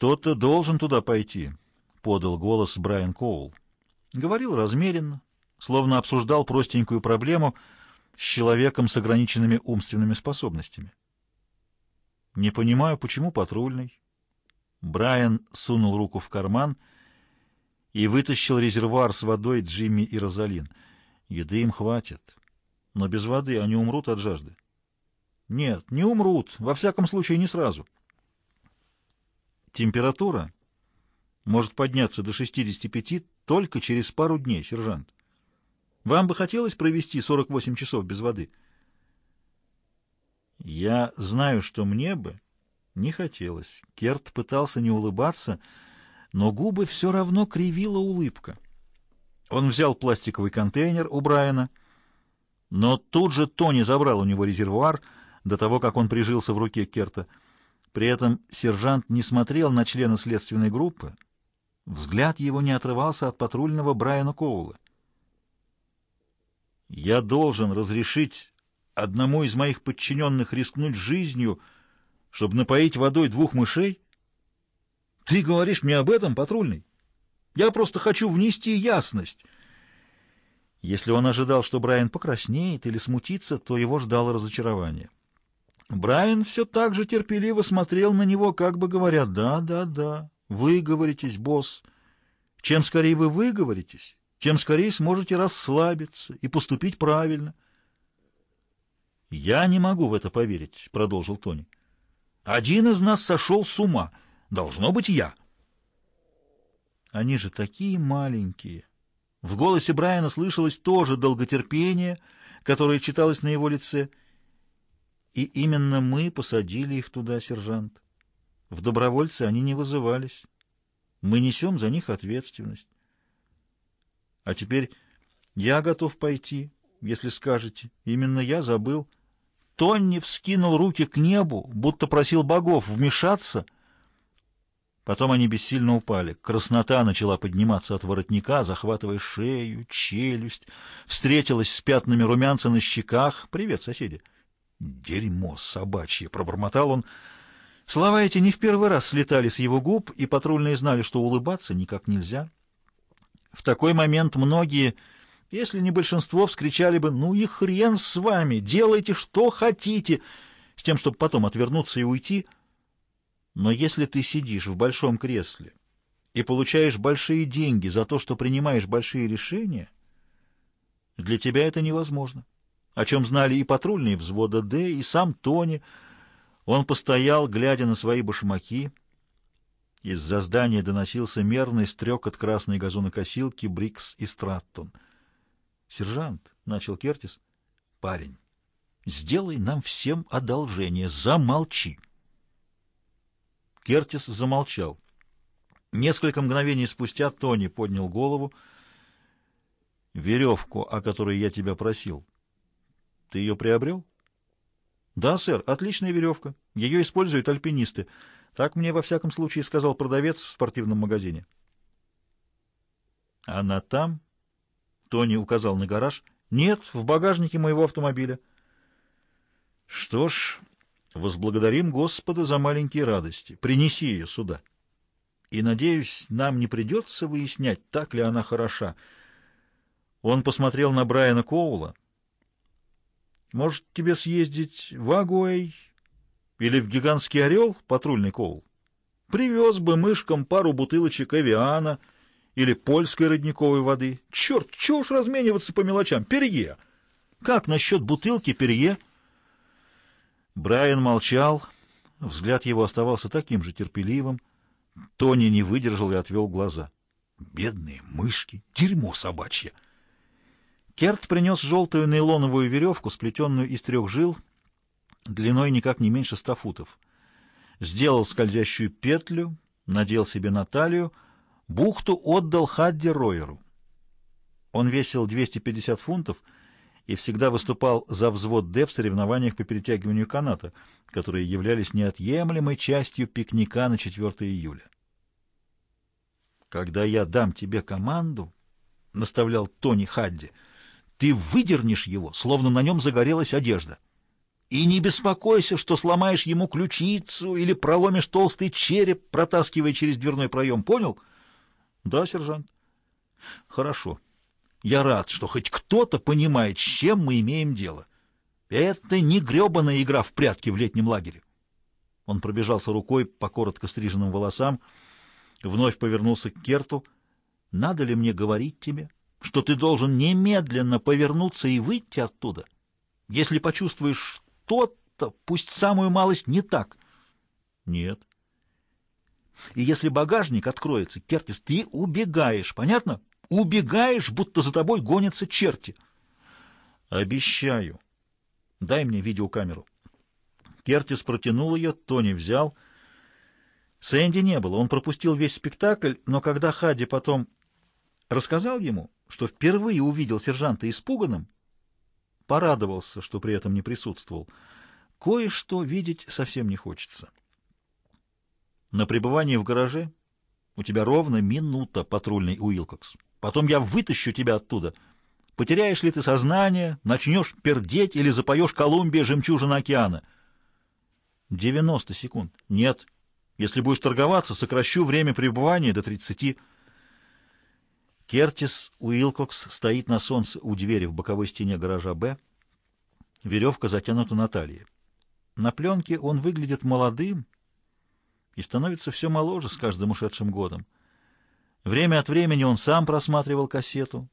«Кто-то должен туда пойти», — подал голос Брайан Коул. Говорил размеренно, словно обсуждал простенькую проблему с человеком с ограниченными умственными способностями. «Не понимаю, почему патрульный?» Брайан сунул руку в карман и вытащил резервуар с водой Джимми и Розалин. Еды им хватит, но без воды они умрут от жажды. Нет, не умрут, во всяком случае не сразу. Температура может подняться до 65 только через пару дней, сержант. Вам бы хотелось провести 48 часов без воды? Я знаю, что мне бы не хотелось. Керт пытался не улыбаться, но губы все равно кривила улыбка. Он взял пластиковый контейнер у Брайана, но тут же Тони забрал у него резервуар до того, как он прижился в руке Керта. При этом сержант не смотрел на члена следственной группы. Взгляд его не отрывался от патрульного Брайана Коула. «Я должен разрешить одному из моих подчиненных рискнуть жизнью, чтобы напоить водой двух мышей? Ты говоришь мне об этом, патрульный? Я просто хочу внести ясность». Если он ожидал, что Брайан покраснеет или смутится, то его ждало разочарование. Брайан все так же терпеливо смотрел на него, как бы говоря, «Да, да, да, выговоритесь, босс. Чем скорее вы выговоритесь, тем скорее сможете расслабиться и поступить правильно». «Я не могу в это поверить», — продолжил Тони. «Один из нас сошел с ума. Должно быть я». «Они же такие маленькие». В голосе Брайана слышалось тоже долготерпение, которое читалось на его лице — и именно мы посадили их туда, сержант. В добровольцы они не вызывались. Мы несем за них ответственность. А теперь я готов пойти, если скажете. Именно я забыл. Тонни вскинул руки к небу, будто просил богов вмешаться. Потом они бессильно упали. Краснота начала подниматься от воротника, захватывая шею, челюсть. Встретилась с пятнами румянца на щеках. «Привет, соседи!» «Дерьмо собачье!» — пробормотал он. Слова эти не в первый раз слетали с его губ, и патрульные знали, что улыбаться никак нельзя. В такой момент многие, если не большинство, вскричали бы «Ну и хрен с вами! Делайте, что хотите!» с тем, чтобы потом отвернуться и уйти. Но если ты сидишь в большом кресле и получаешь большие деньги за то, что принимаешь большие решения, для тебя это невозможно о чем знали и патрульные взвода «Д», и сам Тони. Он постоял, глядя на свои башмаки. Из-за здания доносился мерный стрек от красной газонокосилки Брикс и Страттон. «Сержант», — начал Кертис, — «парень, сделай нам всем одолжение, замолчи». Кертис замолчал. Несколько мгновений спустя Тони поднял голову. «Веревку, о которой я тебя просил, ты ее приобрел? Да, сэр, отличная веревка. Ее используют альпинисты. Так мне во всяком случае сказал продавец в спортивном магазине. Она там? Тони указал на гараж. Нет, в багажнике моего автомобиля. Что ж, возблагодарим Господа за маленькие радости. Принеси ее сюда. И, надеюсь, нам не придется выяснять, так ли она хороша. Он посмотрел на Брайана Коула. Может, тебе съездить в Агуэй или в Гигантский Орел, патрульный Коул? Привез бы мышкам пару бутылочек авиана или польской родниковой воды. Черт, чего уж размениваться по мелочам? Перье! Как насчет бутылки перье? Брайан молчал, взгляд его оставался таким же терпеливым. Тони не выдержал и отвел глаза. Бедные мышки, дерьмо собачье! Керт принес желтую нейлоновую веревку, сплетенную из трех жил, длиной никак не меньше ста футов. Сделал скользящую петлю, надел себе на талию, бухту отдал Хадди Ройеру. Он весил 250 фунтов и всегда выступал за взвод Д в соревнованиях по перетягиванию каната, которые являлись неотъемлемой частью пикника на 4 июля. «Когда я дам тебе команду», — наставлял Тони Хадди, — ты выдернешь его, словно на нем загорелась одежда. И не беспокойся, что сломаешь ему ключицу или проломишь толстый череп, протаскивая через дверной проем. Понял? Да, сержант. Хорошо. Я рад, что хоть кто-то понимает, с чем мы имеем дело. Это не гребаная игра в прятки в летнем лагере. Он пробежался рукой по коротко стриженным волосам, вновь повернулся к Керту. «Надо ли мне говорить тебе, что ты должен немедленно повернуться и выйти оттуда, если почувствуешь что-то, пусть самую малость, не так?» «Нет». «И если багажник откроется, Кертис, ты убегаешь, понятно? Убегаешь, будто за тобой гонятся черти». «Обещаю. Дай мне видеокамеру». Кертис протянул ее, Тони взял. Сэнди не было, он пропустил весь спектакль, но когда Хади потом рассказал ему, что впервые увидел сержанта испуганным, порадовался, что при этом не присутствовал. Кое-что видеть совсем не хочется. На пребывании в гараже у тебя ровно минута, патрульный Уилкокс. Потом я вытащу тебя оттуда. Потеряешь ли ты сознание, начнешь пердеть или запоешь «Колумбия, жемчужина океана». 90 секунд. Нет. Если будешь торговаться, сокращу время пребывания до 30. Кертис Уилкокс стоит на солнце у двери в боковой стене гаража «Б». Веревка затянута на талии. На пленке он выглядит молодым и становится все моложе с каждым ушедшим годом. Время от времени он сам просматривал кассету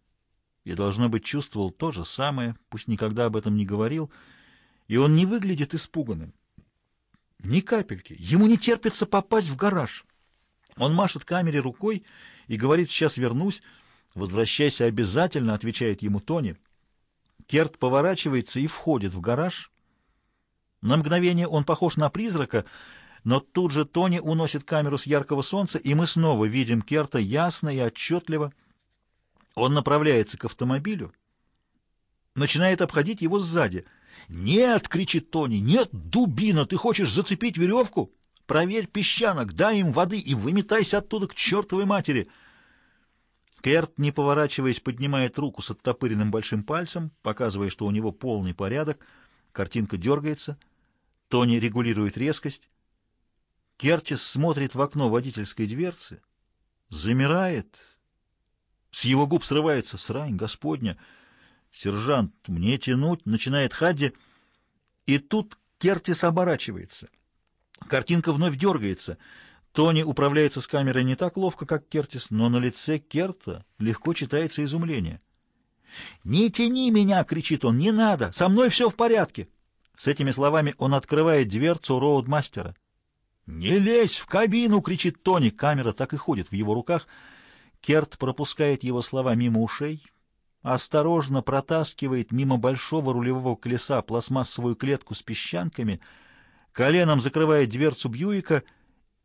и, должно быть, чувствовал то же самое, пусть никогда об этом не говорил, и он не выглядит испуганным. Ни капельки. Ему не терпится попасть в гараж. Он машет камере рукой и говорит «сейчас вернусь». «Возвращайся обязательно», — отвечает ему Тони. Керт поворачивается и входит в гараж. На мгновение он похож на призрака, но тут же Тони уносит камеру с яркого солнца, и мы снова видим Керта ясно и отчетливо. Он направляется к автомобилю, начинает обходить его сзади — «Нет!» — кричит Тони. «Нет, дубина! Ты хочешь зацепить веревку? Проверь песчанок, дай им воды и выметайся оттуда к чертовой матери!» Керт, не поворачиваясь, поднимает руку с оттопыренным большим пальцем, показывая, что у него полный порядок. Картинка дергается. Тони регулирует резкость. Кертис смотрит в окно водительской дверцы, замирает. С его губ срывается «Срань, Господня!» «Сержант, мне тянуть!» — начинает Хадди. И тут Кертис оборачивается. Картинка вновь дергается. Тони управляется с камерой не так ловко, как Кертис, но на лице Керта легко читается изумление. «Не тяни меня!» — кричит он. «Не надо! Со мной все в порядке!» С этими словами он открывает дверцу роудмастера. «Не лезь в кабину!» — кричит Тони. Камера так и ходит в его руках. Керт пропускает его слова мимо ушей, осторожно протаскивает мимо большого рулевого колеса пластмассовую клетку с песчанками, коленом закрывает дверцу Бьюика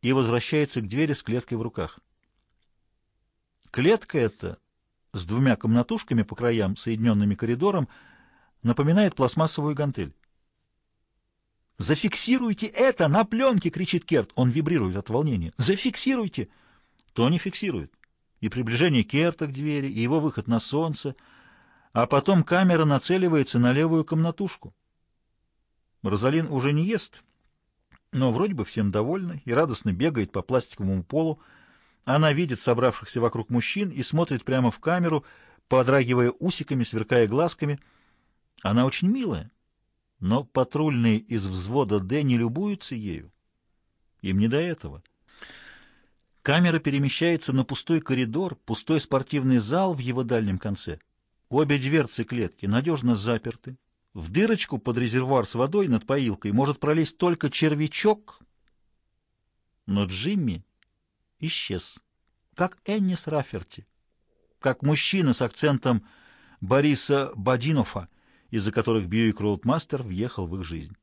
и возвращается к двери с клеткой в руках. Клетка эта, с двумя комнатушками по краям, соединенными коридором, напоминает пластмассовую гантель. «Зафиксируйте это на пленке!» — кричит Керт. Он вибрирует от волнения. «Зафиксируйте!» Тони фиксирует и приближение Керта к двери, и его выход на солнце, а потом камера нацеливается на левую комнатушку. Розалин уже не ест, но вроде бы всем довольна и радостно бегает по пластиковому полу. Она видит собравшихся вокруг мужчин и смотрит прямо в камеру, подрагивая усиками, сверкая глазками. Она очень милая, но патрульные из взвода «Д» не любуются ею. Им не до этого. Камера перемещается на пустой коридор, пустой спортивный зал в его дальнем конце. Обе дверцы клетки надежно заперты. В дырочку под резервуар с водой над поилкой может пролезть только червячок. Но Джимми исчез, как Эннис Раферти, как мужчина с акцентом Бориса Бадинова, из-за которых Бьюик Роудмастер въехал в их жизнь.